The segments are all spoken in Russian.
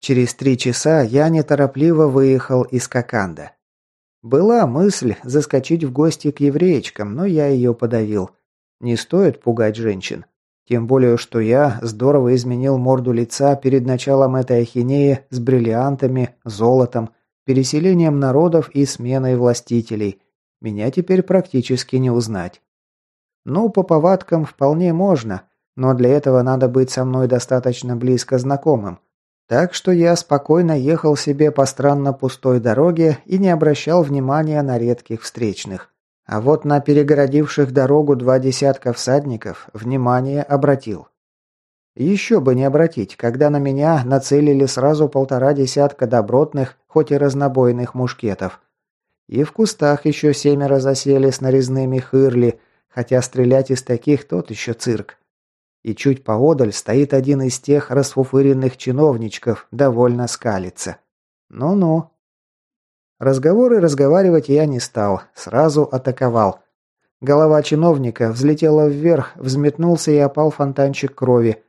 Через три часа я неторопливо выехал из Коканда. Была мысль заскочить в гости к евреечкам, но я ее подавил. Не стоит пугать женщин. Тем более, что я здорово изменил морду лица перед началом этой ахинеи с бриллиантами, золотом, переселением народов и сменой властителей. Меня теперь практически не узнать. Ну, по повадкам вполне можно, но для этого надо быть со мной достаточно близко знакомым. Так что я спокойно ехал себе по странно пустой дороге и не обращал внимания на редких встречных. А вот на перегородивших дорогу два десятка всадников внимание обратил. Еще бы не обратить, когда на меня нацелили сразу полтора десятка добротных, хоть и разнобойных мушкетов. И в кустах еще семеро засели с нарезными хырли, хотя стрелять из таких тот еще цирк. И чуть поодаль стоит один из тех расфуфыренных чиновничков, довольно скалится. Ну-ну. Разговоры разговаривать я не стал, сразу атаковал. Голова чиновника взлетела вверх, взметнулся и опал фонтанчик крови.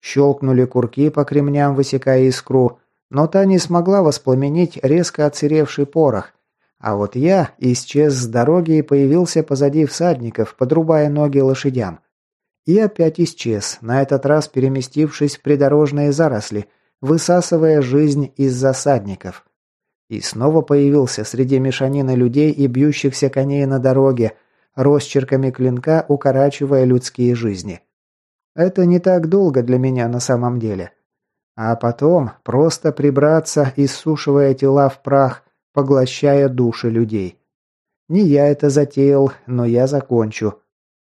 Щелкнули курки по кремням, высекая искру, но та не смогла воспламенить резко отсыревший порох. А вот я исчез с дороги и появился позади всадников, подрубая ноги лошадям. И опять исчез, на этот раз переместившись в придорожные заросли, высасывая жизнь из засадников. И снова появился среди мешанины людей и бьющихся коней на дороге, росчерками клинка укорачивая людские жизни. Это не так долго для меня на самом деле. А потом просто прибраться, иссушивая тела в прах, поглощая души людей. Не я это затеял, но я закончу.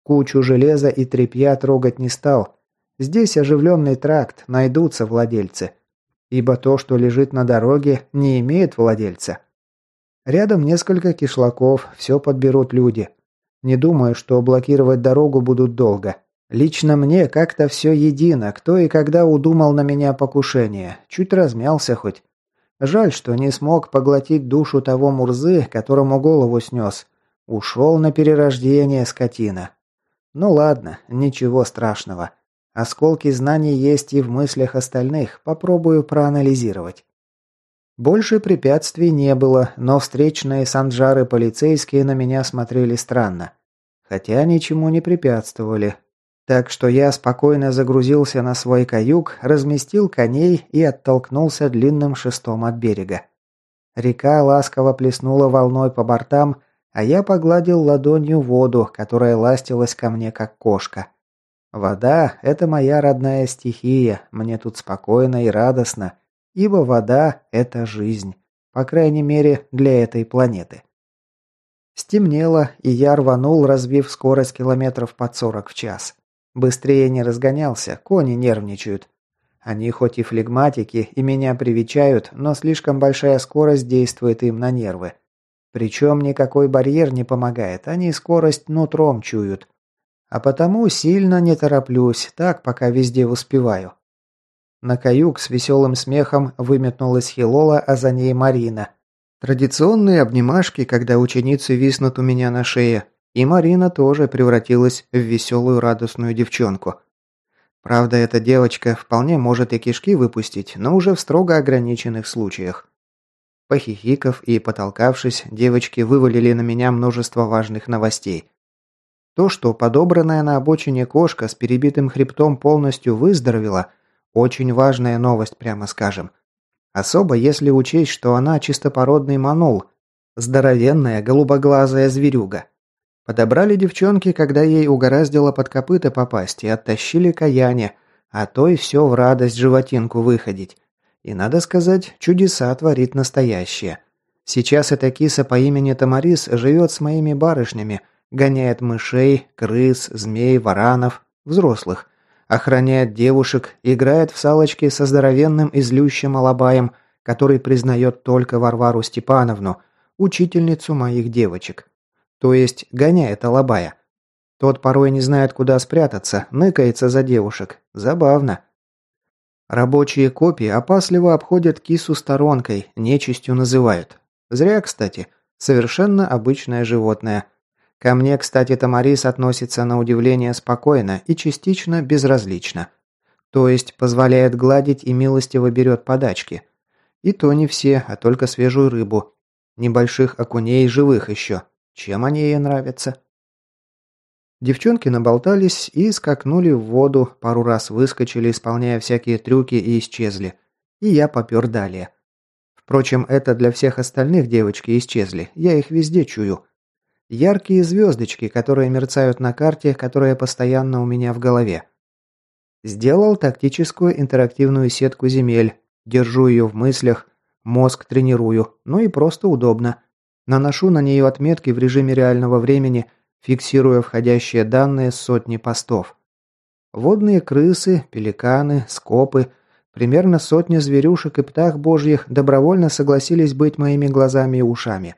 Кучу железа и тряпья трогать не стал. Здесь оживленный тракт, найдутся владельцы. Ибо то, что лежит на дороге, не имеет владельца. Рядом несколько кишлаков, все подберут люди. Не думаю, что блокировать дорогу будут долго. Лично мне как-то все едино, кто и когда удумал на меня покушение. Чуть размялся хоть. Жаль, что не смог поглотить душу того Мурзы, которому голову снес. Ушел на перерождение скотина. Ну ладно, ничего страшного. Осколки знаний есть и в мыслях остальных, попробую проанализировать. Больше препятствий не было, но встречные санджары полицейские на меня смотрели странно. Хотя ничему не препятствовали. Так что я спокойно загрузился на свой каюк, разместил коней и оттолкнулся длинным шестом от берега. Река ласково плеснула волной по бортам, а я погладил ладонью воду, которая ластилась ко мне как кошка. Вода – это моя родная стихия, мне тут спокойно и радостно, ибо вода – это жизнь, по крайней мере, для этой планеты. Стемнело, и я рванул, разбив скорость километров под 40 в час. Быстрее не разгонялся, кони нервничают. Они хоть и флегматики и меня привечают, но слишком большая скорость действует им на нервы. Причем никакой барьер не помогает, они скорость нутром чуют. А потому сильно не тороплюсь, так пока везде успеваю. На каюк с веселым смехом выметнулась Хилола, а за ней Марина. Традиционные обнимашки, когда ученицы виснут у меня на шее. И Марина тоже превратилась в веселую радостную девчонку. Правда, эта девочка вполне может и кишки выпустить, но уже в строго ограниченных случаях. Похихиков и потолкавшись, девочки вывалили на меня множество важных новостей. То, что подобранная на обочине кошка с перебитым хребтом полностью выздоровела, очень важная новость, прямо скажем. Особо если учесть, что она чистопородный манул, здоровенная голубоглазая зверюга. Подобрали девчонки, когда ей угораздило под копыта попасть, и оттащили каяне, а то и все в радость животинку выходить. И надо сказать, чудеса творит настоящее. Сейчас эта киса по имени Тамарис живет с моими барышнями, гоняет мышей, крыс, змей, варанов, взрослых, охраняет девушек, играет в салочки со здоровенным и злющим алабаем, который признает только Варвару Степановну, учительницу моих девочек. То есть гоняет алабая. Тот порой не знает, куда спрятаться, ныкается за девушек. Забавно. Рабочие копии опасливо обходят кису сторонкой, нечистью называют. Зря, кстати. Совершенно обычное животное. Ко мне, кстати, Тамарис относится на удивление спокойно и частично безразлично. То есть позволяет гладить и милостиво берет подачки. И то не все, а только свежую рыбу. Небольших окуней живых еще. Чем они ей нравятся? Девчонки наболтались и скакнули в воду, пару раз выскочили, исполняя всякие трюки и исчезли. И я попер далее. Впрочем, это для всех остальных девочки исчезли, я их везде чую. Яркие звездочки, которые мерцают на карте, которая постоянно у меня в голове. Сделал тактическую интерактивную сетку земель. Держу ее в мыслях, мозг тренирую, ну и просто удобно. Наношу на нее отметки в режиме реального времени, фиксируя входящие данные сотни постов. Водные крысы, пеликаны, скопы, примерно сотни зверюшек и птах божьих добровольно согласились быть моими глазами и ушами.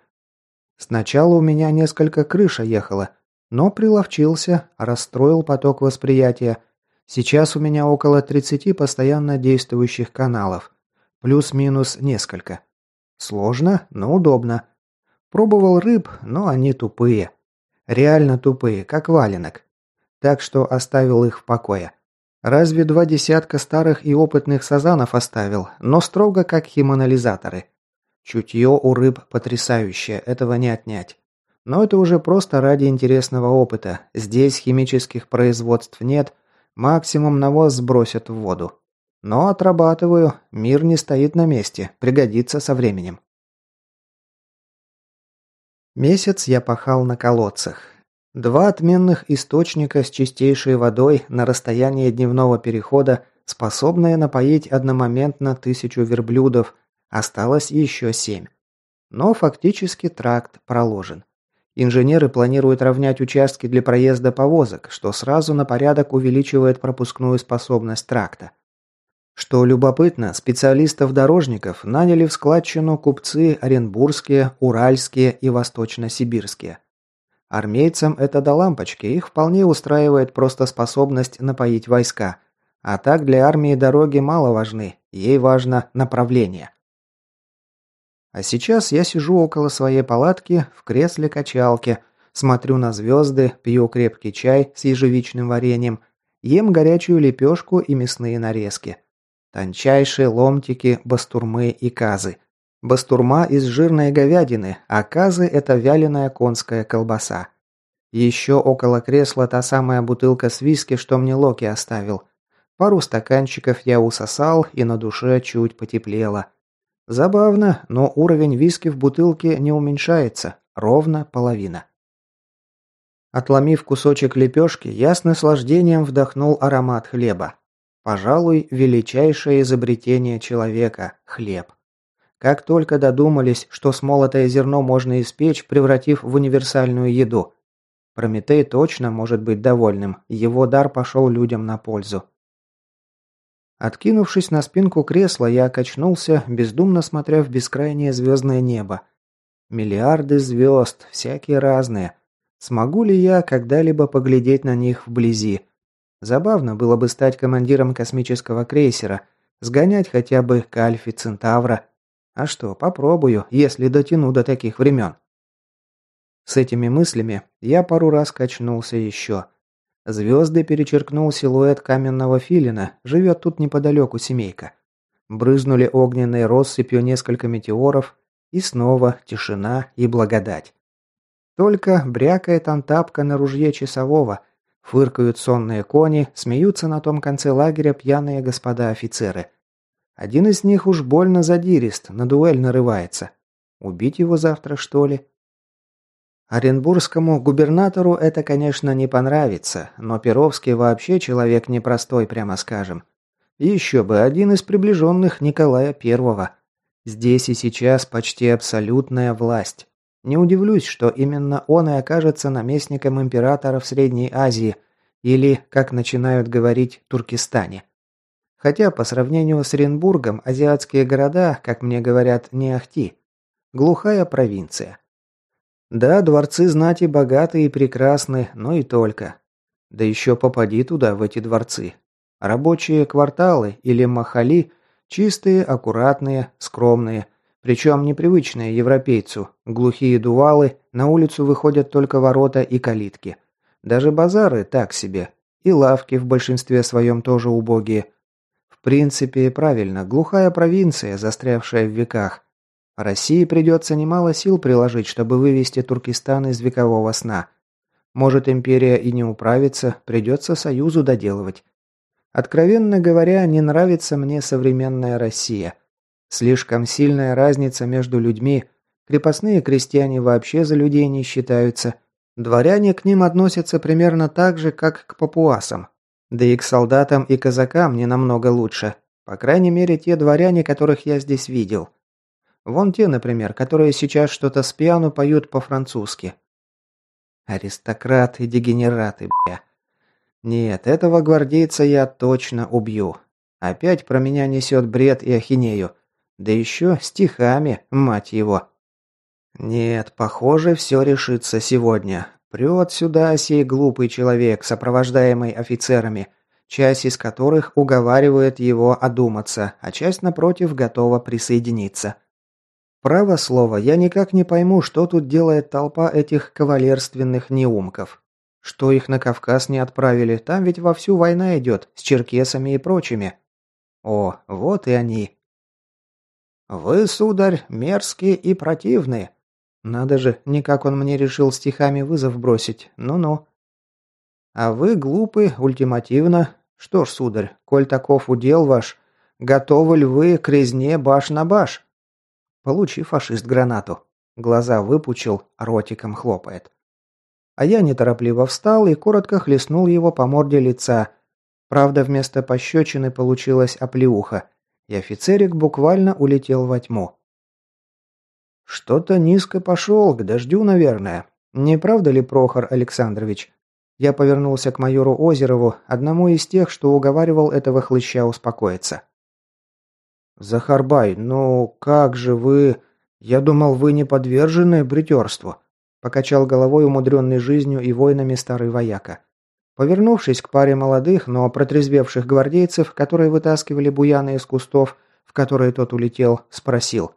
Сначала у меня несколько крыша ехала, но приловчился, расстроил поток восприятия – Сейчас у меня около 30 постоянно действующих каналов. Плюс-минус несколько. Сложно, но удобно. Пробовал рыб, но они тупые. Реально тупые, как валенок. Так что оставил их в покое. Разве два десятка старых и опытных сазанов оставил, но строго как химанализаторы. Чутье у рыб потрясающее, этого не отнять. Но это уже просто ради интересного опыта. Здесь химических производств нет, Максимум навоз сбросят в воду. Но отрабатываю, мир не стоит на месте, пригодится со временем. Месяц я пахал на колодцах. Два отменных источника с чистейшей водой на расстоянии дневного перехода, способные напоить одномоментно тысячу верблюдов, осталось еще семь. Но фактически тракт проложен. Инженеры планируют равнять участки для проезда повозок, что сразу на порядок увеличивает пропускную способность тракта. Что любопытно, специалистов-дорожников наняли в складчину купцы оренбургские, уральские и восточно-сибирские. Армейцам это до лампочки, их вполне устраивает просто способность напоить войска. А так для армии дороги мало важны, ей важно направление. А сейчас я сижу около своей палатки в кресле-качалке, смотрю на звезды, пью крепкий чай с ежевичным вареньем, ем горячую лепешку и мясные нарезки. Тончайшие ломтики, бастурмы и казы. Бастурма из жирной говядины, а казы – это вяленая конская колбаса. Еще около кресла та самая бутылка с виски, что мне Локи оставил. Пару стаканчиков я усосал, и на душе чуть потеплело. Забавно, но уровень виски в бутылке не уменьшается, ровно половина. Отломив кусочек лепешки, я с наслаждением вдохнул аромат хлеба. Пожалуй, величайшее изобретение человека – хлеб. Как только додумались, что смолотое зерно можно испечь, превратив в универсальную еду. Прометей точно может быть довольным, его дар пошел людям на пользу. Откинувшись на спинку кресла, я качнулся, бездумно смотря в бескрайнее звездное небо. Миллиарды звезд, всякие разные. Смогу ли я когда-либо поглядеть на них вблизи? Забавно было бы стать командиром космического крейсера, сгонять хотя бы к Альфе Центавра. А что, попробую, если дотяну до таких времен. С этими мыслями я пару раз качнулся еще. Звезды перечеркнул силуэт каменного филина, живет тут неподалеку семейка. Брызнули огненной россыпью несколько метеоров, и снова тишина и благодать. Только брякает антапка на ружье часового, фыркают сонные кони, смеются на том конце лагеря пьяные господа офицеры. Один из них уж больно задирист, на дуэль нарывается. Убить его завтра, что ли? Оренбургскому губернатору это, конечно, не понравится, но Перовский вообще человек непростой, прямо скажем. еще бы, один из приближенных Николая Первого. Здесь и сейчас почти абсолютная власть. Не удивлюсь, что именно он и окажется наместником императора в Средней Азии, или, как начинают говорить, Туркестане. Хотя по сравнению с Оренбургом азиатские города, как мне говорят, не ахти. Глухая провинция. Да, дворцы знати богаты и прекрасны, но и только. Да еще попади туда, в эти дворцы. Рабочие кварталы или махали чистые, аккуратные, скромные, причем непривычные европейцу. Глухие дувалы, на улицу выходят только ворота и калитки. Даже базары так себе. И лавки в большинстве своем тоже убогие. принципе, правильно, глухая провинция, застрявшая в веках. России придется немало сил приложить, чтобы вывести Туркестан из векового сна. Может, империя и не управится, придется союзу доделывать. Откровенно говоря, не нравится мне современная Россия. Слишком сильная разница между людьми. Крепостные крестьяне вообще за людей не считаются. Дворяне к ним относятся примерно так же, как к папуасам. Да и к солдатам и казакам не намного лучше. По крайней мере, те дворяне, которых я здесь видел. Вон те, например, которые сейчас что-то с пьяну поют по-французски. Аристократы, дегенераты, бля. Нет, этого гвардейца я точно убью. Опять про меня несет бред и ахинею. Да еще стихами, мать его. Нет, похоже, все решится сегодня. Прет сюда сей глупый человек, сопровождаемый офицерами, часть из которых уговаривает его одуматься, а часть, напротив, готова присоединиться. Право слово, я никак не пойму, что тут делает толпа этих кавалерственных неумков. Что их на Кавказ не отправили, там ведь вовсю война идет, с черкесами и прочими. О, вот и они. Вы, сударь, мерзкие и противные. Надо же, никак он мне решил стихами вызов бросить. Ну-ну. А вы глупы, ультимативно. Что ж, сударь, коль таков удел ваш, готовы ли вы к резне баш на баш? Получи, фашист, гранату. Глаза выпучил, ротиком хлопает. А я неторопливо встал и коротко хлестнул его по морде лица. Правда, вместо пощечины получилась оплеуха, и офицерик буквально улетел во тьму. «Что-то низко пошел, к дождю, наверное. Не правда ли, Прохор Александрович?» Я повернулся к майору Озерову, одному из тех, что уговаривал этого хлыща успокоиться. «Захарбай, ну как же вы... Я думал, вы не подвержены бритерству. Покачал головой умудренный жизнью и войнами старый вояка. Повернувшись к паре молодых, но протрезвевших гвардейцев, которые вытаскивали буяны из кустов, в которые тот улетел, спросил.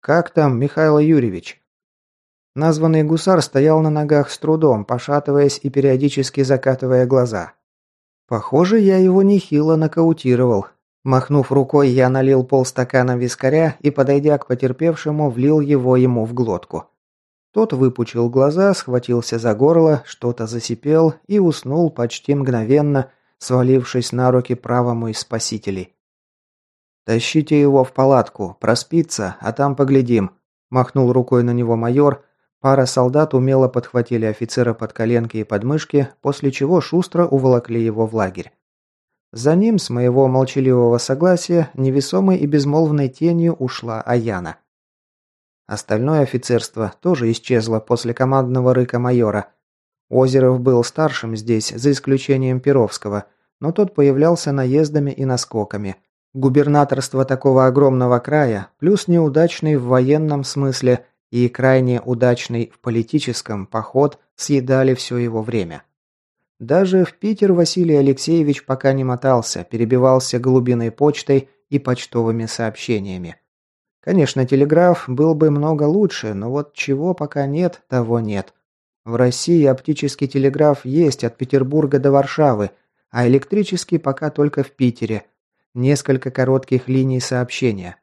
«Как там, Михаил Юрьевич?» Названный гусар стоял на ногах с трудом, пошатываясь и периодически закатывая глаза. Похоже, я его нехило нокаутировал. Махнув рукой, я налил полстакана вискаря и, подойдя к потерпевшему, влил его ему в глотку. Тот выпучил глаза, схватился за горло, что-то засипел и уснул почти мгновенно, свалившись на руки правому из спасителей. «Тащите его в палатку, проспится, а там поглядим», – махнул рукой на него майор. Пара солдат умело подхватили офицера под коленки и подмышки, после чего шустро уволокли его в лагерь. За ним, с моего молчаливого согласия, невесомой и безмолвной тенью ушла Аяна. Остальное офицерство тоже исчезло после командного рыка майора. Озеров был старшим здесь, за исключением Перовского, но тот появлялся наездами и наскоками. Губернаторство такого огромного края, плюс неудачный в военном смысле и крайне удачный в политическом поход съедали все его время. Даже в Питер Василий Алексеевич пока не мотался, перебивался голубиной почтой и почтовыми сообщениями. Конечно, телеграф был бы много лучше, но вот чего пока нет, того нет. В России оптический телеграф есть от Петербурга до Варшавы, а электрический пока только в Питере. Несколько коротких линий сообщения.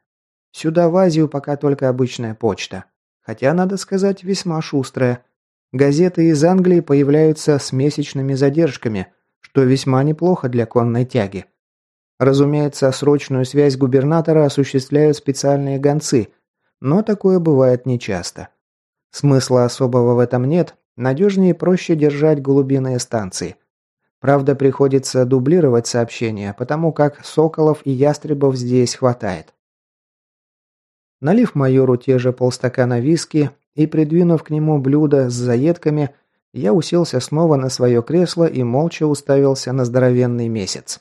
Сюда в Азию пока только обычная почта. Хотя, надо сказать, весьма шустрая. Газеты из Англии появляются с месячными задержками, что весьма неплохо для конной тяги. Разумеется, срочную связь губернатора осуществляют специальные гонцы, но такое бывает нечасто. Смысла особого в этом нет, надежнее и проще держать голубиные станции. Правда, приходится дублировать сообщения, потому как соколов и ястребов здесь хватает. Налив майору те же полстакана виски и придвинув к нему блюдо с заедками, я уселся снова на свое кресло и молча уставился на здоровенный месяц.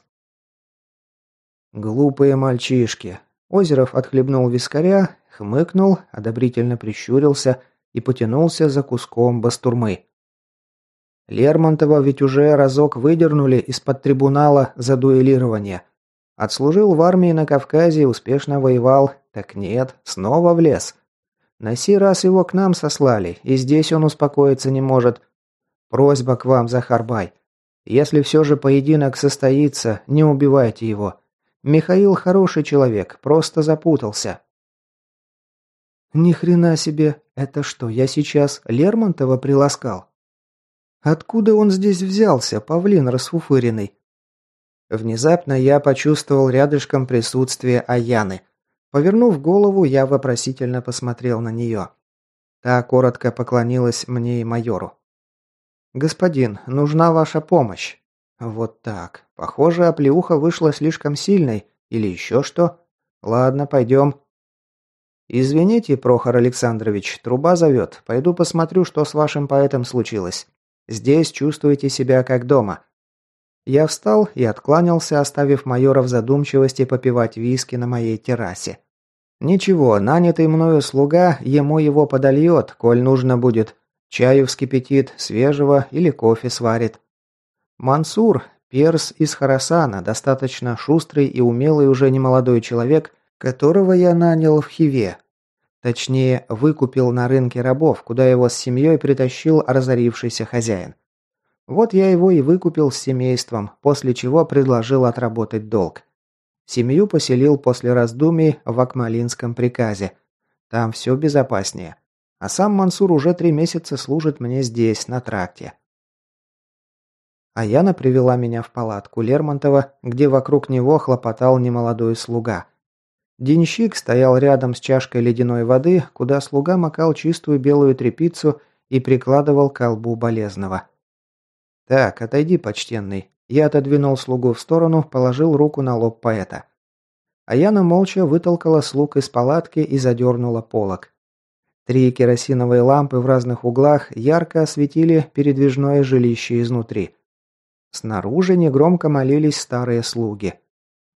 «Глупые мальчишки!» Озеров отхлебнул вискаря, хмыкнул, одобрительно прищурился и потянулся за куском бастурмы. Лермонтова ведь уже разок выдернули из-под трибунала за дуэлирование. Отслужил в армии на Кавказе, успешно воевал, так нет, снова в лес. На сей раз его к нам сослали, и здесь он успокоиться не может. Просьба к вам, Захарбай. Если все же поединок состоится, не убивайте его. Михаил хороший человек, просто запутался». «Ни хрена себе! Это что, я сейчас Лермонтова приласкал?» «Откуда он здесь взялся, павлин расфуфыренный?» Внезапно я почувствовал рядышком присутствие Аяны. Повернув голову, я вопросительно посмотрел на нее. Та коротко поклонилась мне и майору. «Господин, нужна ваша помощь». «Вот так. Похоже, оплеуха вышла слишком сильной. Или еще что? Ладно, пойдем». «Извините, Прохор Александрович, труба зовет. Пойду посмотрю, что с вашим поэтом случилось. Здесь чувствуете себя как дома». Я встал и откланялся, оставив майора в задумчивости попивать виски на моей террасе. «Ничего, нанятый мною слуга ему его подольет, коль нужно будет. Чаю вскипятит, свежего или кофе сварит. Мансур, перс из Харасана, достаточно шустрый и умелый уже немолодой человек, которого я нанял в Хиве. Точнее, выкупил на рынке рабов, куда его с семьей притащил разорившийся хозяин. Вот я его и выкупил с семейством, после чего предложил отработать долг. Семью поселил после раздумий в Акмалинском приказе. Там все безопаснее. А сам Мансур уже три месяца служит мне здесь, на тракте. Аяна привела меня в палатку Лермонтова, где вокруг него хлопотал немолодой слуга. Денщик стоял рядом с чашкой ледяной воды, куда слуга макал чистую белую тряпицу и прикладывал к колбу болезного. «Так, отойди, почтенный». Я отодвинул слугу в сторону, положил руку на лоб поэта. Аяна молча вытолкала слуг из палатки и задернула полок. Три керосиновые лампы в разных углах ярко осветили передвижное жилище изнутри. Снаружи негромко молились старые слуги.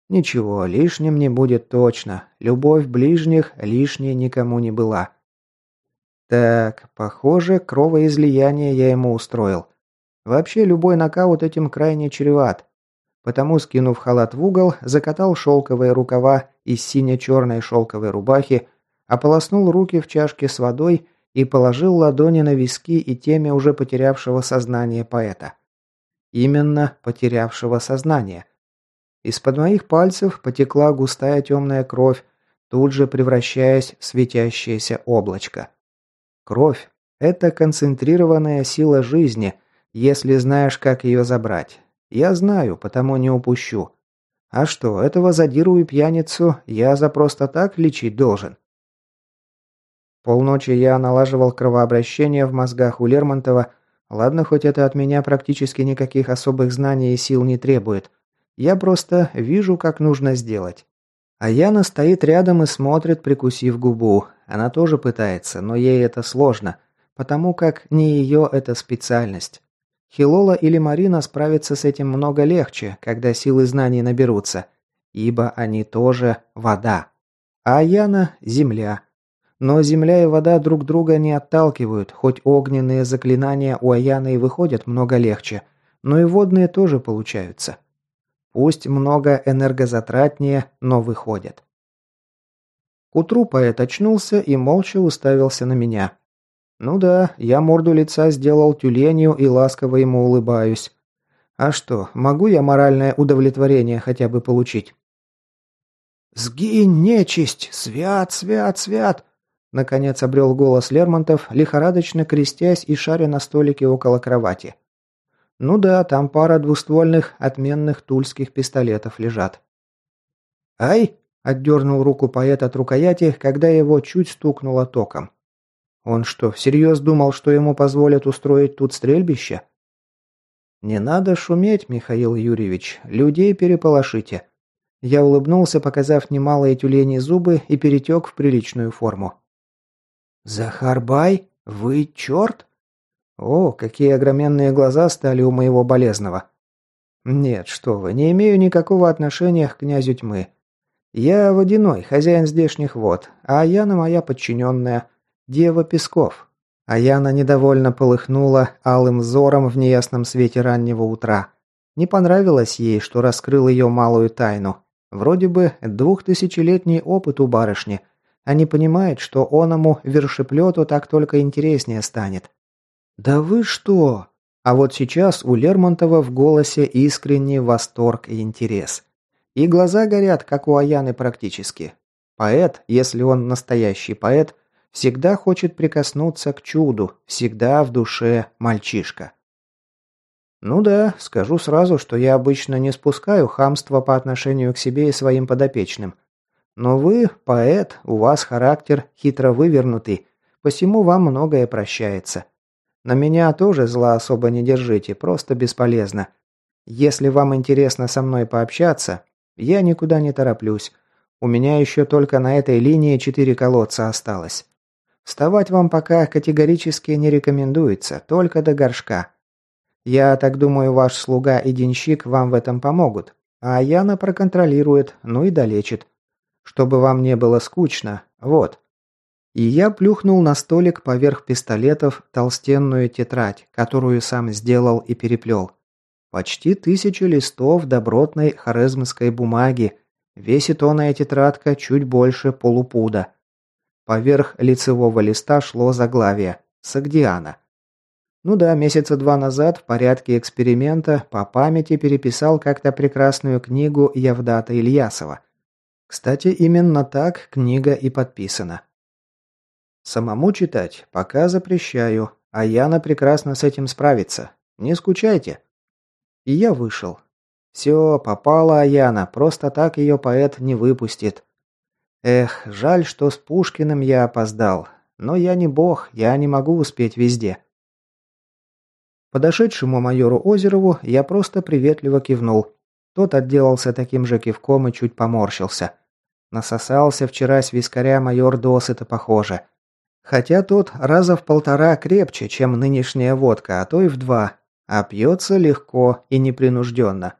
Ничего, лишним не будет точно. Любовь ближних лишней никому не была. Так, похоже, кровоизлияние я ему устроил. Вообще, любой нокаут этим крайне чреват. Потому, скинув халат в угол, закатал шелковые рукава из сине-черной шелковой рубахи, ополоснул руки в чашке с водой и положил ладони на виски и теме уже потерявшего сознание поэта. Именно потерявшего сознание. Из-под моих пальцев потекла густая темная кровь, тут же превращаясь в светящееся облачко. Кровь – это концентрированная сила жизни, если знаешь, как ее забрать. Я знаю, потому не упущу. А что, этого задиру и пьяницу я за просто так лечить должен? Полночи я налаживал кровообращение в мозгах у Лермонтова. Ладно, хоть это от меня практически никаких особых знаний и сил не требует. Я просто вижу, как нужно сделать. А Яна стоит рядом и смотрит, прикусив губу. Она тоже пытается, но ей это сложно, потому как не ее это специальность. Хилола или Марина справятся с этим много легче, когда силы знаний наберутся, ибо они тоже вода. А Яна – земля. Но земля и вода друг друга не отталкивают, хоть огненные заклинания у Аяны и выходят много легче, но и водные тоже получаются. Пусть много энергозатратнее, но выходят. К утру поэт очнулся и молча уставился на меня. Ну да, я морду лица сделал тюленью и ласково ему улыбаюсь. А что, могу я моральное удовлетворение хотя бы получить? «Сгинь, нечисть! Свят, свят, свят!» Наконец обрел голос Лермонтов, лихорадочно крестясь и шаря на столике около кровати. Ну да, там пара двуствольных отменных тульских пистолетов лежат. «Ай!» – отдернул руку поэт от рукояти, когда его чуть стукнуло током. Он что, всерьез думал, что ему позволят устроить тут стрельбище? «Не надо шуметь, Михаил Юрьевич, людей переполошите». Я улыбнулся, показав немалые тюлени зубы и перетек в приличную форму. «Захарбай? Вы черт?» О, какие огроменные глаза стали у моего болезного. Нет, что вы, не имею никакого отношения к князю тьмы. Я водяной, хозяин здешних вод, а Яна моя подчиненная, дева Песков. А Яна недовольно полыхнула алым взором в неясном свете раннего утра. Не понравилось ей, что раскрыл ее малую тайну. Вроде бы двухтысячелетний опыт у барышни, не понимает, что оному вершеплету так только интереснее станет. «Да вы что?» А вот сейчас у Лермонтова в голосе искренний восторг и интерес. И глаза горят, как у Аяны практически. Поэт, если он настоящий поэт, всегда хочет прикоснуться к чуду, всегда в душе мальчишка. Ну да, скажу сразу, что я обычно не спускаю хамство по отношению к себе и своим подопечным. Но вы, поэт, у вас характер хитро вывернутый, посему вам многое прощается. На меня тоже зла особо не держите, просто бесполезно. Если вам интересно со мной пообщаться, я никуда не тороплюсь. У меня еще только на этой линии четыре колодца осталось. Вставать вам пока категорически не рекомендуется, только до горшка. Я так думаю, ваш слуга и денщик вам в этом помогут, а Яна проконтролирует, ну и долечит. Чтобы вам не было скучно, вот. И я плюхнул на столик поверх пистолетов толстенную тетрадь, которую сам сделал и переплел. Почти тысячу листов добротной хорезмской бумаги. Весит оная тетрадка чуть больше полупуда. Поверх лицевого листа шло заглавие «Сагдиана». Ну да, месяца два назад в порядке эксперимента по памяти переписал как-то прекрасную книгу Явдата Ильясова. Кстати, именно так книга и подписана. Самому читать пока запрещаю, а Яна прекрасно с этим справится. Не скучайте. И я вышел. Все, попала Аяна, просто так ее поэт не выпустит. Эх, жаль, что с Пушкиным я опоздал. Но я не бог, я не могу успеть везде. Подошедшему майору Озерову я просто приветливо кивнул. Тот отделался таким же кивком и чуть поморщился. Насосался вчера с вискаря майор досыта похоже. Хотя тот раза в полтора крепче, чем нынешняя водка, а то и в два, а пьется легко и непринужденно.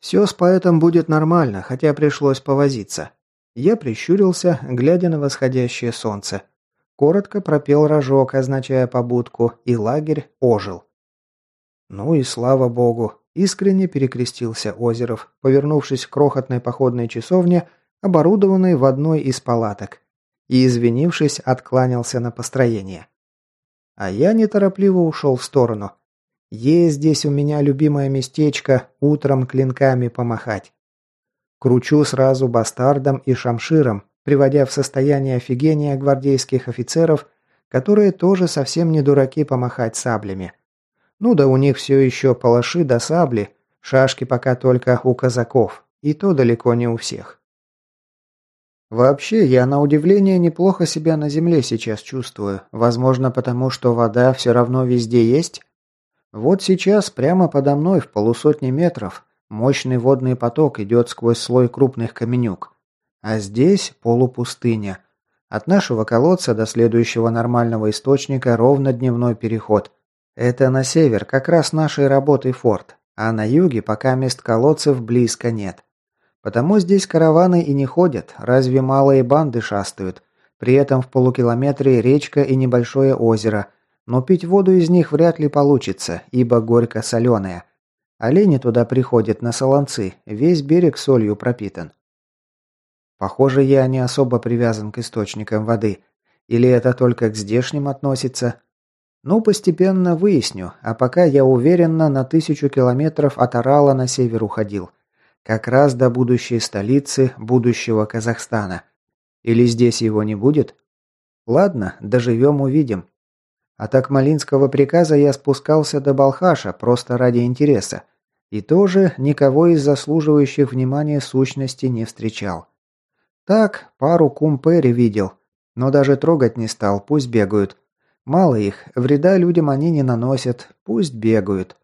Все с поэтом будет нормально, хотя пришлось повозиться. Я прищурился, глядя на восходящее солнце. Коротко пропел рожок, означая побудку, и лагерь ожил. Ну и слава богу, искренне перекрестился Озеров, повернувшись к крохотной походной часовне, оборудованной в одной из палаток, и, извинившись, откланялся на построение. А я неторопливо ушел в сторону – есть здесь у меня любимое местечко утром клинками помахать. Кручу сразу бастардом и шамширом, приводя в состояние офигения гвардейских офицеров, которые тоже совсем не дураки помахать саблями. Ну да у них все еще палаши до сабли, шашки пока только у казаков, и то далеко не у всех. Вообще, я на удивление неплохо себя на земле сейчас чувствую, возможно потому, что вода все равно везде есть, вот сейчас прямо подо мной в полусотни метров мощный водный поток идет сквозь слой крупных каменюк. А здесь полупустыня. От нашего колодца до следующего нормального источника ровно дневной переход. Это на север, как раз нашей работы форт. А на юге пока мест колодцев близко нет. Потому здесь караваны и не ходят, разве малые банды шастают. При этом в полукилометре речка и небольшое озеро, но пить воду из них вряд ли получится, ибо горько-соленая. Олени туда приходят на солонцы, весь берег солью пропитан. Похоже, я не особо привязан к источникам воды. Или это только к здешним относится? Ну, постепенно выясню, а пока я уверенно на тысячу километров от Орала на север уходил. Как раз до будущей столицы будущего Казахстана. Или здесь его не будет? Ладно, доживем увидим. От Акмалинского приказа я спускался до Балхаша просто ради интереса. И тоже никого из заслуживающих внимания сущности не встречал. Так, пару кумпери видел. Но даже трогать не стал, пусть бегают. Мало их, вреда людям они не наносят, пусть бегают.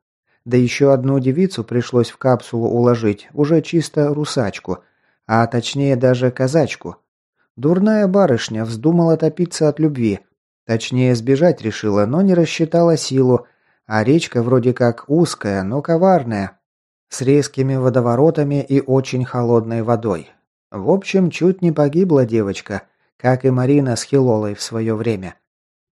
Да еще одну девицу пришлось в капсулу уложить, уже чисто русачку, а точнее даже казачку. Дурная барышня вздумала топиться от любви – Точнее, сбежать решила, но не рассчитала силу, а речка вроде как узкая, но коварная, с резкими водоворотами и очень холодной водой. В общем, чуть не погибла девочка, как и Марина с Хилолой в свое время.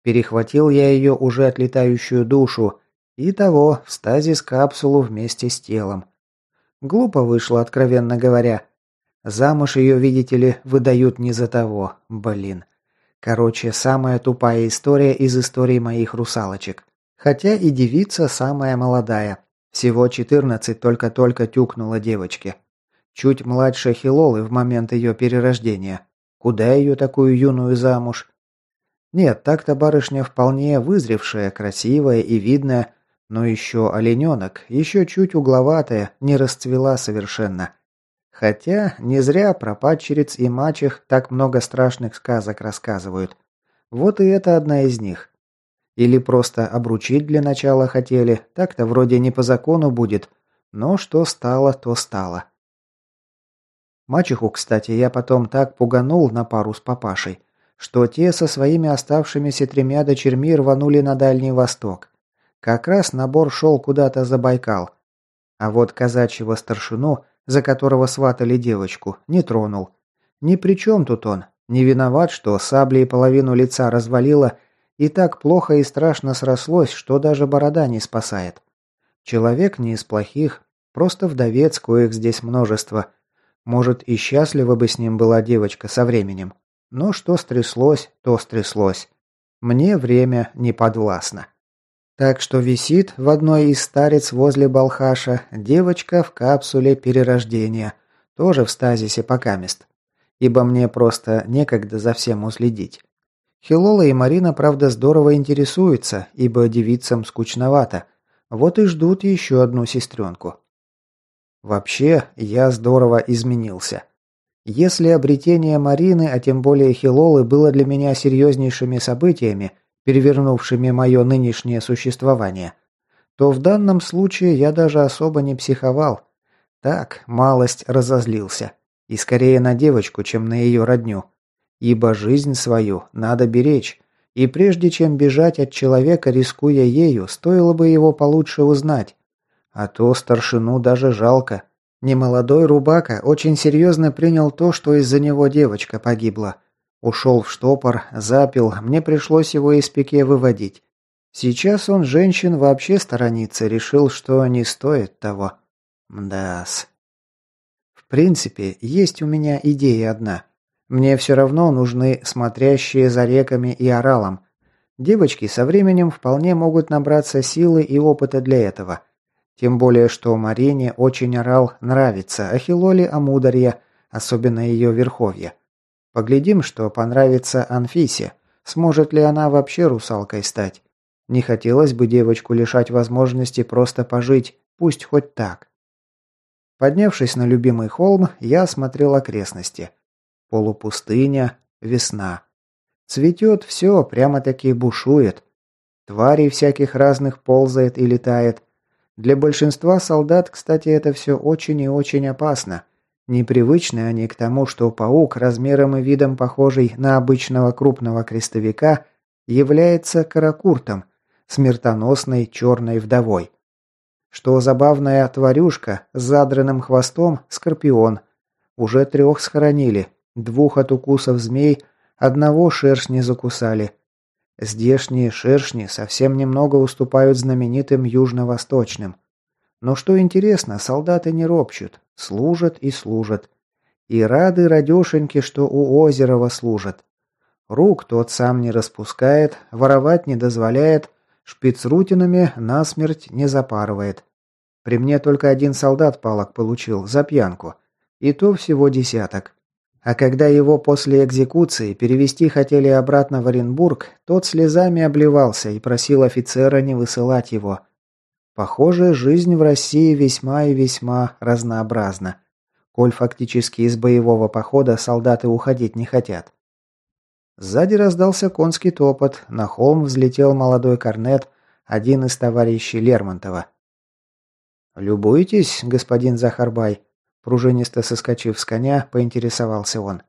Перехватил я ее уже отлетающую душу, и того, в стазис капсулу вместе с телом. Глупо вышло, откровенно говоря. Замуж ее, видите ли, выдают не за того, блин. Короче, самая тупая история из истории моих русалочек. Хотя и девица самая молодая. Всего 14 только-только тюкнула девочке. Чуть младше Хилолы в момент ее перерождения. Куда ее такую юную замуж? Нет, так-то барышня вполне вызревшая, красивая и видная, но еще олененок, еще чуть угловатая, не расцвела совершенно. Хотя не зря про падчериц и мачех так много страшных сказок рассказывают. Вот и это одна из них. Или просто обручить для начала хотели, так-то вроде не по закону будет, но что стало, то стало. Мачеху, кстати, я потом так пуганул на пару с папашей, что те со своими оставшимися тремя дочерьми рванули на Дальний Восток. Как раз набор шел куда-то за Байкал. А вот казачьего старшину, за которого сватали девочку, не тронул. Ни при чем тут он. Не виноват, что саблей половину лица развалило, и так плохо и страшно срослось, что даже борода не спасает. Человек не из плохих, просто вдовец, коих здесь множество – может, и счастлива бы с ним была девочка со временем. Но что стряслось, то стряслось. Мне время не подвластно. Так что висит в одной из старец возле Балхаша девочка в капсуле перерождения, тоже в стазисе покамест. Ибо мне просто некогда за всем уследить. Хилола и Марина, правда, здорово интересуются, ибо девицам скучновато. Вот и ждут еще одну сестренку. Вообще, я здорово изменился. Если обретение Марины, а тем более Хилолы, было для меня серьезнейшими событиями, перевернувшими мое нынешнее существование, то в данном случае я даже особо не психовал. Так, малость разозлился. И скорее на девочку, чем на ее родню. Ибо жизнь свою надо беречь. И прежде чем бежать от человека, рискуя ею, стоило бы его получше узнать. А то старшину даже жалко. Немолодой Рубака очень серьезно принял то, что из-за него девочка погибла. Ушел в штопор, запил, мне пришлось его из пике выводить. Сейчас он женщин вообще сторонится, решил, что не стоит того. Мдас. В принципе, есть у меня идея одна. Мне все равно нужны смотрящие за реками и оралом. Девочки со временем вполне могут набраться силы и опыта для этого. Тем более, что Марине очень орал нравится, а Хилоле Амударья, особенно ее верховье. Поглядим, что понравится Анфисе. Сможет ли она вообще русалкой стать? Не хотелось бы девочку лишать возможности просто пожить, пусть хоть так. Поднявшись на любимый холм, я осмотрел окрестности. Полупустыня, весна. Цветет все, прямо-таки бушует. Тварей всяких разных ползает и летает. Для большинства солдат, кстати, это все очень и очень опасно. Непривычны они к тому, что паук, размером и видом похожий на обычного крупного крестовика, является каракуртом, смертоносной черной вдовой. Что забавная тварюшка с задранным хвостом – скорпион. Уже трех схоронили, двух от укусов змей, одного шершни закусали. Здешние шершни совсем немного уступают знаменитым южно-восточным. Но что интересно, солдаты не ропщут, служат и служат. И рады радешеньки, что у Озерова служат. Рук тот сам не распускает, воровать не дозволяет, шпицрутинами насмерть не запарывает. При мне только один солдат палок получил за пьянку, и то всего десяток. А когда его после экзекуции перевести хотели обратно в Оренбург, тот слезами обливался и просил офицера не высылать его. Похоже, жизнь в России весьма и весьма разнообразна. Коль фактически из боевого похода солдаты уходить не хотят. Сзади раздался конский топот, на холм взлетел молодой корнет, один из товарищей Лермонтова. «Любуетесь, господин Захарбай?» Пружинисто соскочив с коня, поинтересовался он.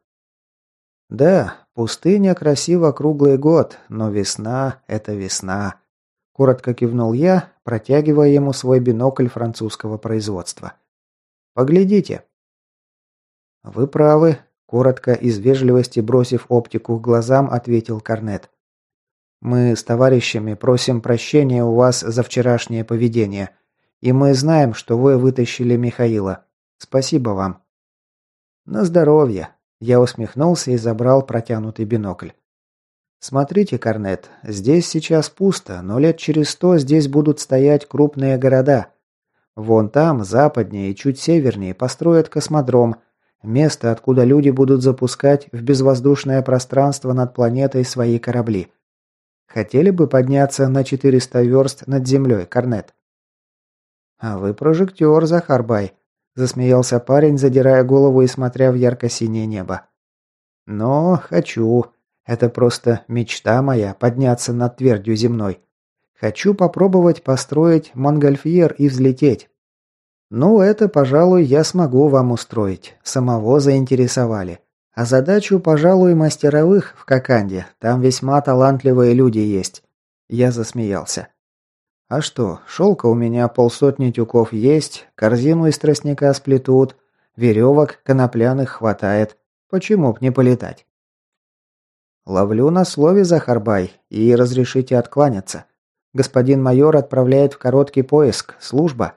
«Да, пустыня красива круглый год, но весна – это весна», – коротко кивнул я, протягивая ему свой бинокль французского производства. «Поглядите». «Вы правы», – коротко из вежливости бросив оптику к глазам, ответил Корнет. «Мы с товарищами просим прощения у вас за вчерашнее поведение, и мы знаем, что вы вытащили Михаила. Спасибо вам». «На здоровье», – я усмехнулся и забрал протянутый бинокль. «Смотрите, Корнет, здесь сейчас пусто, но лет через сто здесь будут стоять крупные города. Вон там, западнее и чуть севернее, построят космодром, место, откуда люди будут запускать в безвоздушное пространство над планетой свои корабли. Хотели бы подняться на 400 верст над землей, Корнет? А вы прожектор, Захарбай, засмеялся парень, задирая голову и смотря в ярко-синее небо. Но хочу. Это просто мечта моя подняться над твердью земной. Хочу попробовать построить монгольфьер и взлететь. Ну, это, пожалуй, я смогу вам устроить. Самого заинтересовали. А задачу, пожалуй, мастеровых в Коканде. Там весьма талантливые люди есть. Я засмеялся. А что, шелка у меня полсотни тюков есть, корзину из тростника сплетут, веревок конопляных хватает. Почему б не полетать? Ловлю на слове, Захарбай, и разрешите откланяться. Господин майор отправляет в короткий поиск. Служба.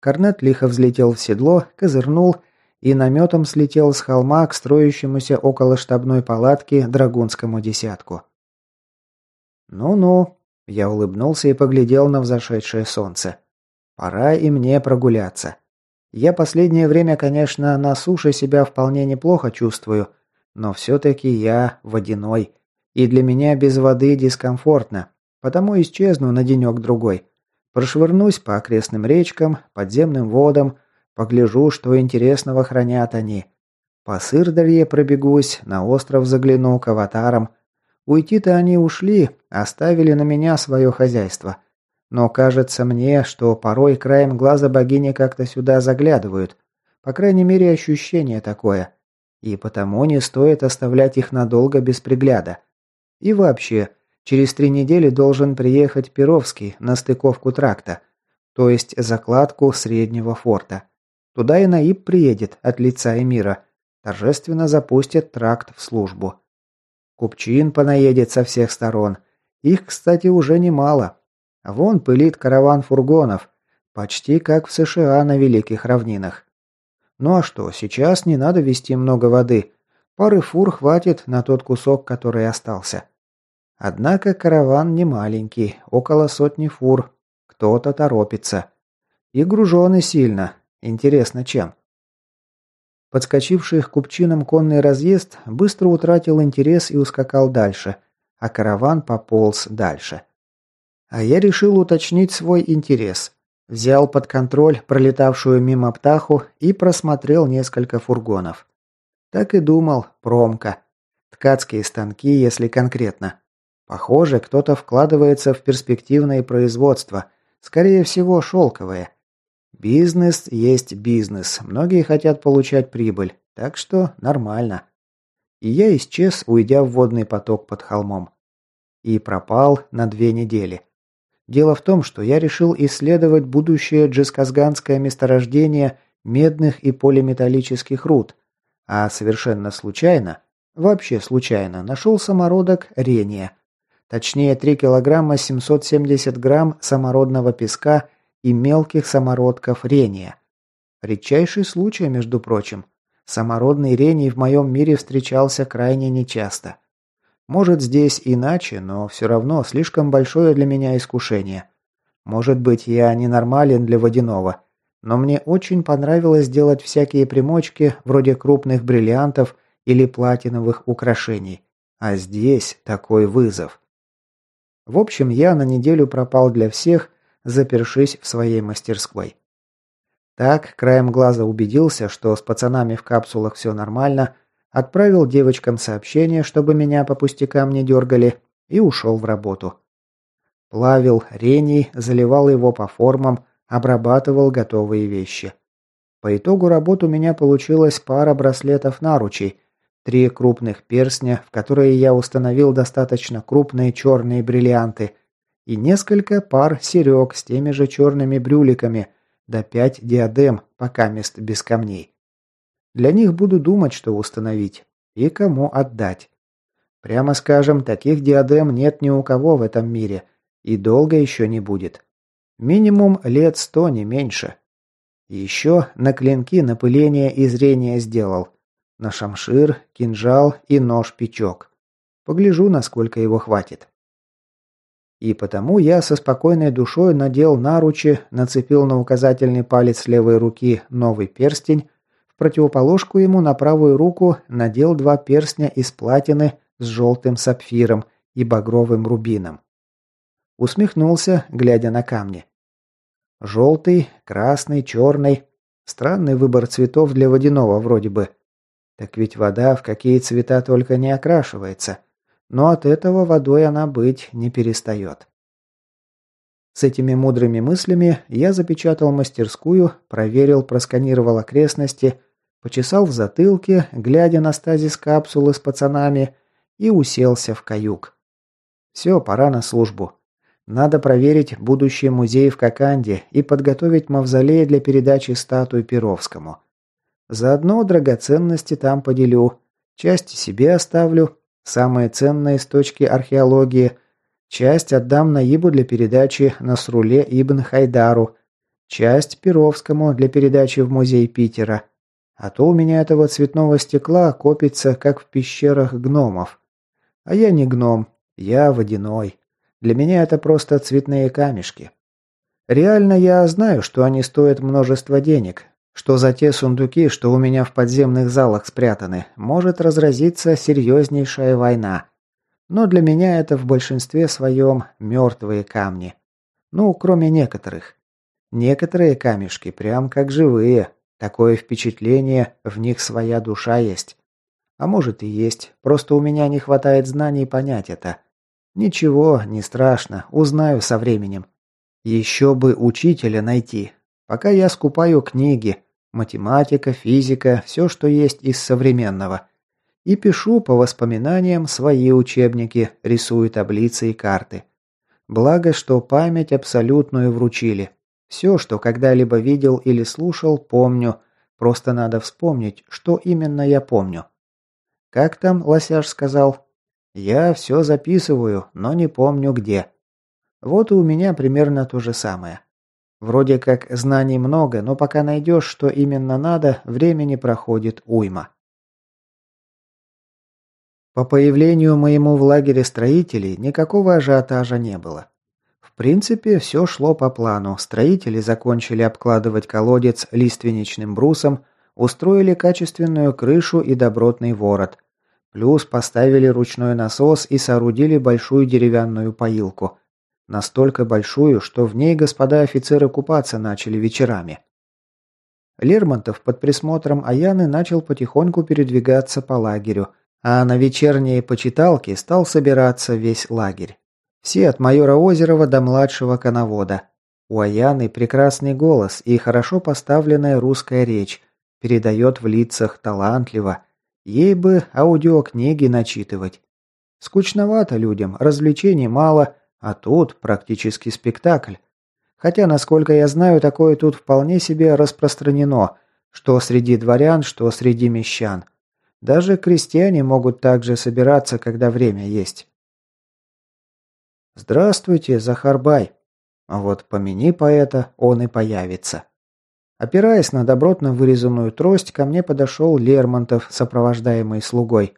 Корнет лихо взлетел в седло, козырнул и наметом слетел с холма к строящемуся около штабной палатки драгунскому десятку. «Ну-ну», – я улыбнулся и поглядел на взошедшее солнце. «Пора и мне прогуляться. Я последнее время, конечно, на суше себя вполне неплохо чувствую, но все-таки я водяной, и для меня без воды дискомфортно, Потому исчезну на денек-другой. Прошвырнусь по окрестным речкам, подземным водам, погляжу, что интересного хранят они. По Сырдалье пробегусь, на остров загляну к аватарам. Уйти-то они ушли, оставили на меня свое хозяйство. Но кажется мне, что порой краем глаза богини как-то сюда заглядывают. По крайней мере, ощущение такое. И потому не стоит оставлять их надолго без пригляда. И вообще, Через три недели должен приехать Перовский на стыковку тракта, то есть закладку среднего форта. Туда и Наиб приедет от лица Эмира. Торжественно запустит тракт в службу. Купчин понаедет со всех сторон. Их, кстати, уже немало. Вон пылит караван фургонов. Почти как в США на Великих Равнинах. Ну а что, сейчас не надо везти много воды. Пары фур хватит на тот кусок, который остался. Однако караван не маленький, около сотни фур. Кто-то торопится. И груженый сильно. Интересно, чем? Подскочивший к купчинам конный разъезд быстро утратил интерес и ускакал дальше, а караван пополз дальше. А я решил уточнить свой интерес. Взял под контроль пролетавшую мимо птаху и просмотрел несколько фургонов. Так и думал, промка. Ткацкие станки, если конкретно. Похоже, кто-то вкладывается в перспективное производство, скорее всего, шелковое. Бизнес есть бизнес, многие хотят получать прибыль, так что нормально. И я исчез, уйдя в водный поток под холмом. И пропал на две недели. Дело в том, что я решил исследовать будущее джисказганское месторождение медных и полиметаллических руд, а совершенно случайно, вообще случайно, нашел самородок рения – Точнее, 3 килограмма 770 грамм самородного песка и мелких самородков рения. Редчайший случай, между прочим. Самородный рений в моем мире встречался крайне нечасто. Может, здесь иначе, но все равно слишком большое для меня искушение. Может быть, я ненормален для водяного, но мне очень понравилось делать всякие примочки, вроде крупных бриллиантов или платиновых украшений. А здесь такой вызов. В общем, я на неделю пропал для всех, запершись в своей мастерской. Так, краем глаза убедился, что с пацанами в капсулах все нормально, отправил девочкам сообщение, чтобы меня по пустякам не дергали, и ушел в работу. Плавил рений, заливал его по формам, обрабатывал готовые вещи. По итогу работ у меня получилась пара браслетов-наручей, Три крупных перстня, в которые я установил достаточно крупные черные бриллианты, и несколько пар серег с теми же черными брюликами, да пять диадем, пока мест без камней. Для них буду думать, что установить и кому отдать. Прямо скажем, таких диадем нет ни у кого в этом мире, и долго еще не будет. Минимум лет сто, не меньше. Еще на клинки напыление и зрение сделал – на шамшир, кинжал и нож-печок. Погляжу, насколько его хватит. И потому я со спокойной душой надел наручи, нацепил на указательный палец левой руки новый перстень, противоположку ему на правую руку надел два перстня из платины с желтым сапфиром и багровым рубином. Усмехнулся, глядя на камни. Желтый, красный, черный. Странный выбор цветов для водяного вроде бы. Так ведь вода в какие цвета только не окрашивается. Но от этого водой она быть не перестает. С этими мудрыми мыслями я запечатал мастерскую, проверил, просканировал окрестности, почесал в затылке, глядя на стазис капсулы с пацанами, и уселся в каюк. Все, пора на службу. Надо проверить будущий музей в Коканде и подготовить мавзолей для передачи статуи Перовскому. Заодно драгоценности там поделю. Часть себе оставлю, самые ценные с точки археологии. Часть отдам Наибу для передачи Насруле Ибн Хайдару. Часть Перовскому для передачи в музей Питера. А то у меня этого цветного стекла копится, как в пещерах гномов. А я не гном, я водяной. Для меня это просто цветные камешки. Реально я знаю, что они стоят множество денег, что за те сундуки, что у меня в подземных залах спрятаны, может разразиться серьезнейшая война. Но для меня это в большинстве своем мертвые камни. Ну, кроме некоторых. Некоторые камешки прям как живые. Такое впечатление, в них своя душа есть. А может и есть, просто у меня не хватает знаний понять это. Ничего, не страшно, узнаю со временем. Еще бы учителя найти. Пока я скупаю книги, математика, физика, все, что есть из современного. И пишу по воспоминаниям свои учебники, рисую таблицы и карты. Благо, что память абсолютную вручили. Все, что когда-либо видел или слушал, помню. Просто надо вспомнить, что именно я помню. Как там Лосяш сказал? Я все записываю, но не помню где. Вот и у меня примерно то же самое. Вроде как знаний много, но пока найдешь, что именно надо, времени проходит уйма. По появлению моему в лагере строителей никакого ажиотажа не было. В принципе, все шло по плану. Строители закончили обкладывать колодец лиственничным брусом, устроили качественную крышу и добротный ворот – Плюс поставили ручной насос и соорудили большую деревянную поилку. Настолько большую, что в ней господа офицеры купаться начали вечерами. Лермонтов под присмотром Аяны начал потихоньку передвигаться по лагерю, а на вечерние почиталки стал собираться весь лагерь. Все от майора Озерова до младшего коновода. У Аяны прекрасный голос и хорошо поставленная русская речь, передает в лицах талантливо, Ей бы аудиокниги начитывать. Скучновато людям, развлечений мало, а тут практически спектакль. Хотя, насколько я знаю, такое тут вполне себе распространено, что среди дворян, что среди мещан. Даже крестьяне могут также собираться, когда время есть. «Здравствуйте, Захарбай!» Вот помяни поэта, он и появится. Опираясь на добротно вырезанную трость, ко мне подошел Лермонтов, сопровождаемый слугой.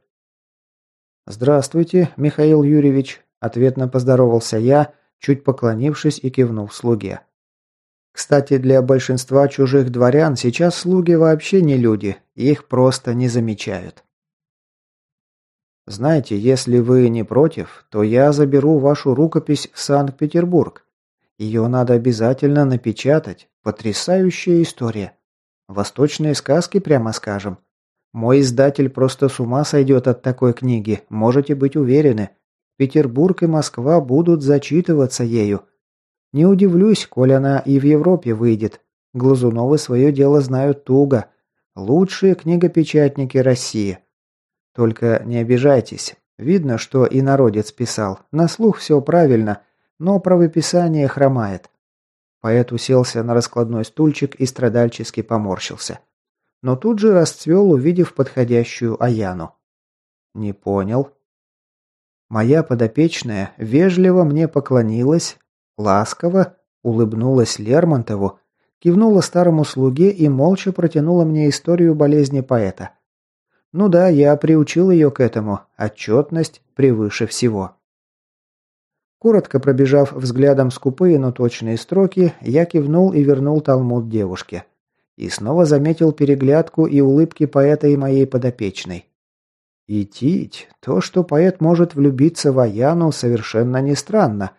«Здравствуйте, Михаил Юрьевич», – ответно поздоровался я, чуть поклонившись и кивнув слуге. Кстати, для большинства чужих дворян сейчас слуги вообще не люди, их просто не замечают. Знаете, если вы не против, то я заберу вашу рукопись в Санкт-Петербург. Ее надо обязательно напечатать. Потрясающая история. Восточные сказки, прямо скажем. Мой издатель просто с ума сойдет от такой книги, можете быть уверены. Петербург и Москва будут зачитываться ею. Не удивлюсь, коль она и в Европе выйдет. Глазуновы свое дело знают туго. Лучшие книгопечатники России. Только не обижайтесь. Видно, что и народец писал. На слух все правильно, но правописание хромает. Поэт уселся на раскладной стульчик и страдальчески поморщился. Но тут же расцвел, увидев подходящую Аяну. «Не понял». Моя подопечная вежливо мне поклонилась, ласково улыбнулась Лермонтову, кивнула старому слуге и молча протянула мне историю болезни поэта. Ну да, я приучил ее к этому, отчетность превыше всего. Коротко пробежав взглядом скупые, но точные строки, я кивнул и вернул талмуд девушке. И снова заметил переглядку и улыбки поэта и моей подопечной. И тить, то, что поэт может влюбиться в Аяну, совершенно не странно.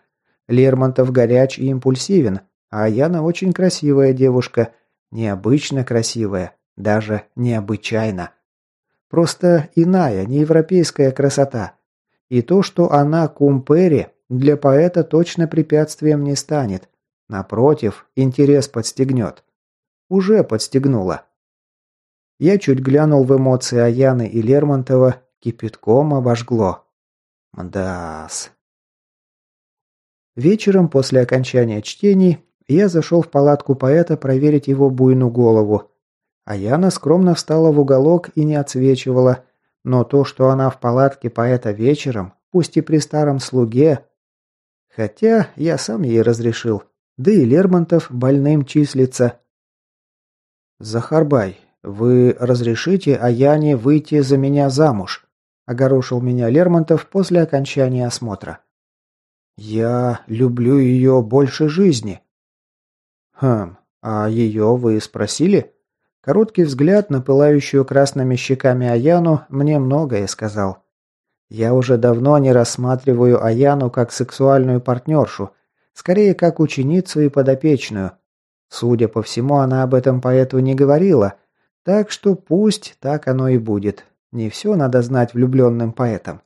Лермонтов горяч и импульсивен, а Аяна очень красивая девушка, необычно красивая, даже необычайно. Просто иная, неевропейская красота. И то, что она кумпери, для поэта точно препятствием не станет. Напротив, интерес подстегнет. Уже подстегнула. Я чуть глянул в эмоции Аяны и Лермонтова, кипятком обожгло. Мдас. Вечером после окончания чтений я зашел в палатку поэта проверить его буйную голову. Аяна скромно встала в уголок и не отсвечивала, но то, что она в палатке поэта вечером, пусть и при старом слуге, Хотя я сам ей разрешил. Да и Лермонтов больным числится. «Захарбай, вы разрешите Аяне выйти за меня замуж?» Огорошил меня Лермонтов после окончания осмотра. «Я люблю ее больше жизни». «Хм, а ее вы спросили?» Короткий взгляд на пылающую красными щеками Аяну мне многое сказал. Я уже давно не рассматриваю Аяну как сексуальную партнершу, скорее как ученицу и подопечную. Судя по всему, она об этом поэту не говорила, так что пусть так оно и будет. Не все надо знать влюбленным поэтам.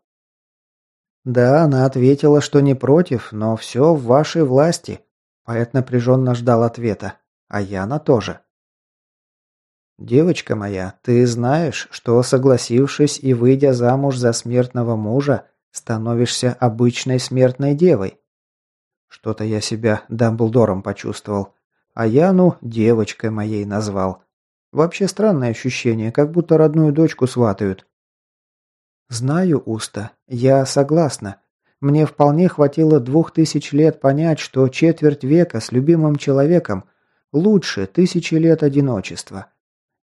Да, она ответила, что не против, но все в вашей власти. Поэт напряженно ждал ответа. А Яна тоже. «Девочка моя, ты знаешь, что, согласившись и выйдя замуж за смертного мужа, становишься обычной смертной девой?» Что-то я себя Дамблдором почувствовал, а Яну девочкой моей назвал. Вообще странное ощущение, как будто родную дочку сватают. «Знаю, Уста, я согласна. Мне вполне хватило двух тысяч лет понять, что четверть века с любимым человеком лучше тысячи лет одиночества.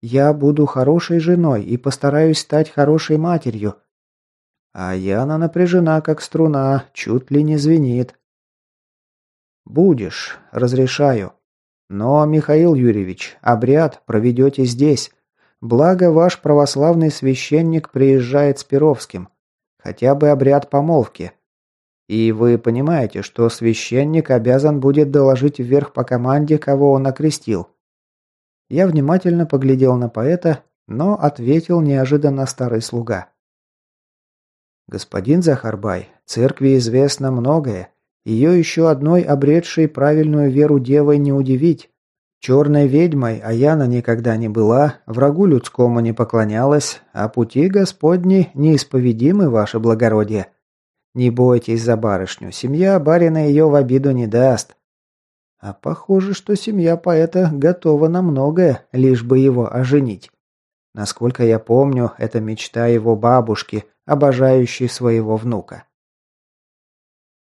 Я буду хорошей женой и постараюсь стать хорошей матерью. А Яна напряжена, как струна, чуть ли не звенит. Будешь, разрешаю. Но, Михаил Юрьевич, обряд проведете здесь. Благо ваш православный священник приезжает с Перовским. Хотя бы обряд помолвки. И вы понимаете, что священник обязан будет доложить вверх по команде, кого он окрестил. Я внимательно поглядел на поэта, но ответил неожиданно старый слуга. «Господин Захарбай, церкви известно многое. Ее еще одной обретшей правильную веру девой не удивить. Черной ведьмой Аяна никогда не была, врагу людскому не поклонялась, а пути Господни неисповедимы, ваше благородие. Не бойтесь за барышню, семья барина ее в обиду не даст. А похоже, что семья поэта готова на многое, лишь бы его оженить. Насколько я помню, это мечта его бабушки, обожающей своего внука.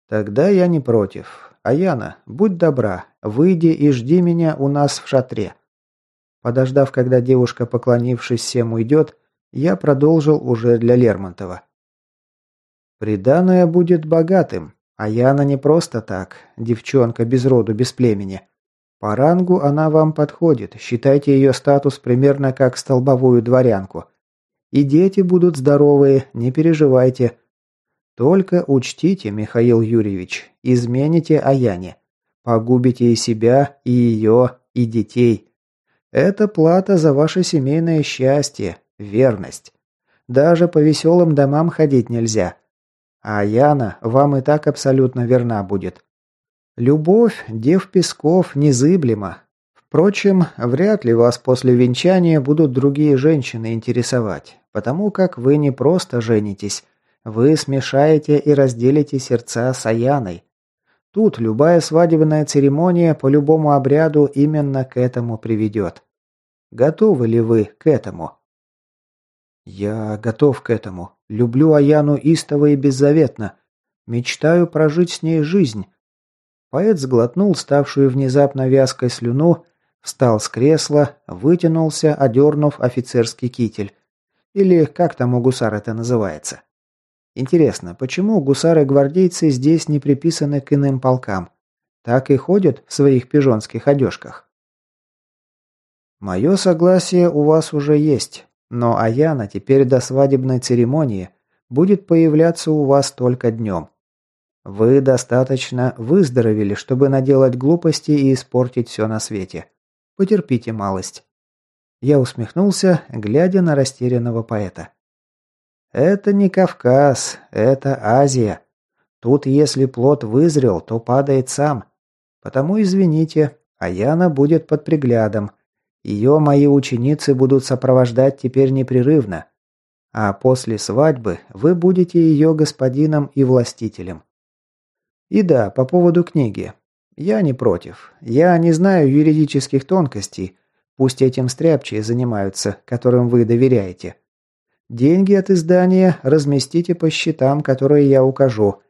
Тогда я не против. Аяна, будь добра, выйди и жди меня у нас в шатре. Подождав, когда девушка, поклонившись всем, уйдет, я продолжил уже для Лермонтова. Приданное будет богатым, а Яна не просто так, девчонка без роду, без племени. По рангу она вам подходит, считайте ее статус примерно как столбовую дворянку. И дети будут здоровые, не переживайте. Только учтите, Михаил Юрьевич, измените Аяне. Погубите и себя, и ее, и детей. Это плата за ваше семейное счастье, верность. Даже по веселым домам ходить нельзя. А Яна вам и так абсолютно верна будет. Любовь, дев Песков, незыблема. Впрочем, вряд ли вас после венчания будут другие женщины интересовать, потому как вы не просто женитесь, вы смешаете и разделите сердца с Аяной. Тут любая свадебная церемония по любому обряду именно к этому приведет. Готовы ли вы к этому? Я готов к этому, Люблю Аяну истово и беззаветно. Мечтаю прожить с ней жизнь. Поэт сглотнул ставшую внезапно вязкой слюну, встал с кресла, вытянулся, одернув офицерский китель. Или как там у гусар это называется. Интересно, почему гусары-гвардейцы здесь не приписаны к иным полкам? Так и ходят в своих пижонских одежках. Мое согласие у вас уже есть, но Аяна теперь до свадебной церемонии будет появляться у вас только днем. Вы достаточно выздоровели, чтобы наделать глупости и испортить все на свете. Потерпите малость. Я усмехнулся, глядя на растерянного поэта. Это не Кавказ, это Азия. Тут если плод вызрел, то падает сам. Потому извините, Аяна будет под приглядом. Ее мои ученицы будут сопровождать теперь непрерывно. А после свадьбы вы будете ее господином и властителем. И да, по поводу книги. Я не против. Я не знаю юридических тонкостей. Пусть этим стряпчие занимаются, которым вы доверяете. Деньги от издания разместите по счетам, которые я укажу.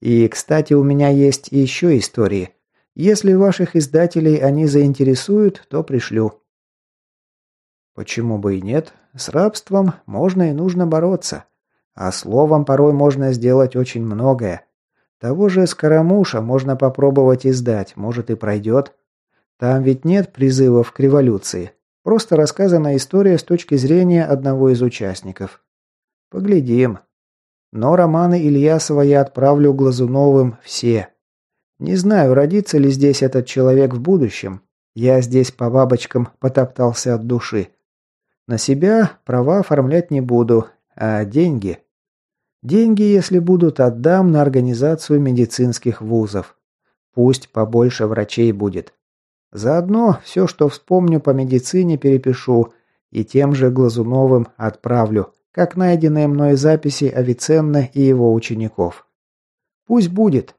И, кстати, у меня есть еще истории. Если ваших издателей они заинтересуют, то пришлю. Почему бы и нет? С рабством можно и нужно бороться. А словом порой можно сделать очень многое. Того же Скоромуша можно попробовать издать, может и пройдет. Там ведь нет призывов к революции. Просто рассказана история с точки зрения одного из участников. Поглядим. Но романы Ильясова я отправлю Глазуновым все. Не знаю, родится ли здесь этот человек в будущем. Я здесь по бабочкам потоптался от души. На себя права оформлять не буду, а деньги... Деньги, если будут, отдам на организацию медицинских вузов. Пусть побольше врачей будет. Заодно все, что вспомню по медицине, перепишу и тем же Глазуновым отправлю, как найденные мной записи Авиценны и его учеников. Пусть будет.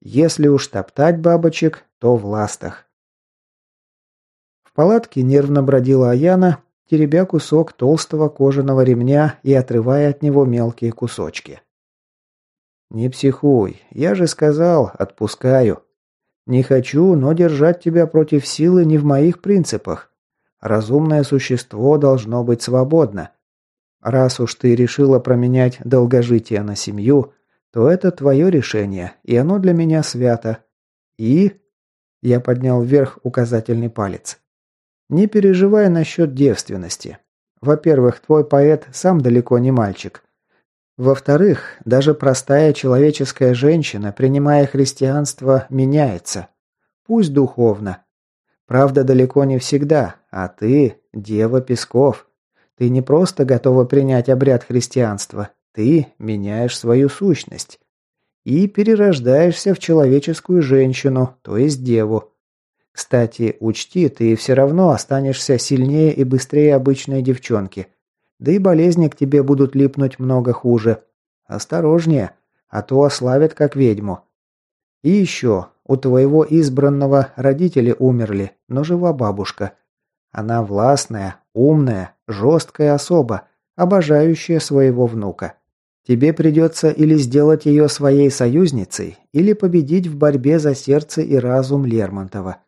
Если уж топтать бабочек, то в ластах. В палатке нервно бродила Аяна, теребя кусок толстого кожаного ремня и отрывая от него мелкие кусочки. «Не психуй, я же сказал, отпускаю», не хочу, но держать тебя против силы не в моих принципах. Разумное существо должно быть свободно. Раз уж ты решила променять долгожитие на семью, то это твое решение, и оно для меня свято. И...» Я поднял вверх указательный палец. «Не переживай насчет девственности. Во-первых, твой поэт сам далеко не мальчик. Во-вторых, даже простая человеческая женщина, принимая христианство, меняется. Пусть духовно. Правда, далеко не всегда, а ты – дева Песков. Ты не просто готова принять обряд христианства, ты меняешь свою сущность. И перерождаешься в человеческую женщину, то есть деву. Кстати, учти, ты все равно останешься сильнее и быстрее обычной девчонки – да и болезни к тебе будут липнуть много хуже. Осторожнее, а то ославят как ведьму. И еще, у твоего избранного родители умерли, но жива бабушка. Она властная, умная, жесткая особа, обожающая своего внука. Тебе придется или сделать ее своей союзницей, или победить в борьбе за сердце и разум Лермонтова.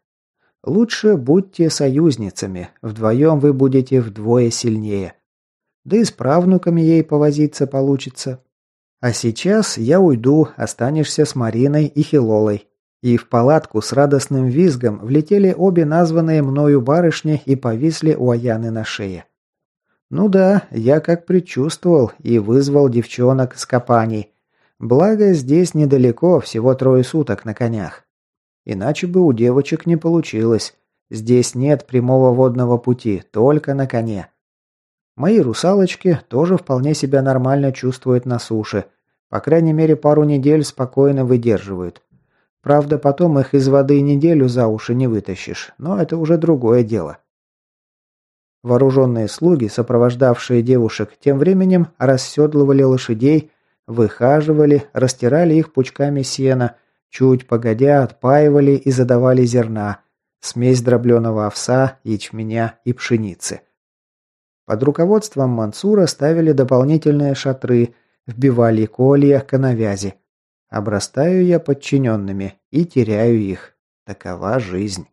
Лучше будьте союзницами, вдвоем вы будете вдвое сильнее. Да и с правнуками ей повозиться получится. А сейчас я уйду, останешься с Мариной и Хилолой. И в палатку с радостным визгом влетели обе названные мною барышни и повисли у Аяны на шее. Ну да, я как предчувствовал и вызвал девчонок с копаний. Благо, здесь недалеко, всего трое суток на конях. Иначе бы у девочек не получилось. Здесь нет прямого водного пути, только на коне. Мои русалочки тоже вполне себя нормально чувствуют на суше. По крайней мере, пару недель спокойно выдерживают. Правда, потом их из воды неделю за уши не вытащишь, но это уже другое дело. Вооруженные слуги, сопровождавшие девушек, тем временем расседлывали лошадей, выхаживали, растирали их пучками сена, чуть погодя отпаивали и задавали зерна, смесь дробленого овса, ячменя и пшеницы. Под руководством Мансура ставили дополнительные шатры, вбивали колья к навязи. Обрастаю я подчиненными и теряю их. Такова жизнь.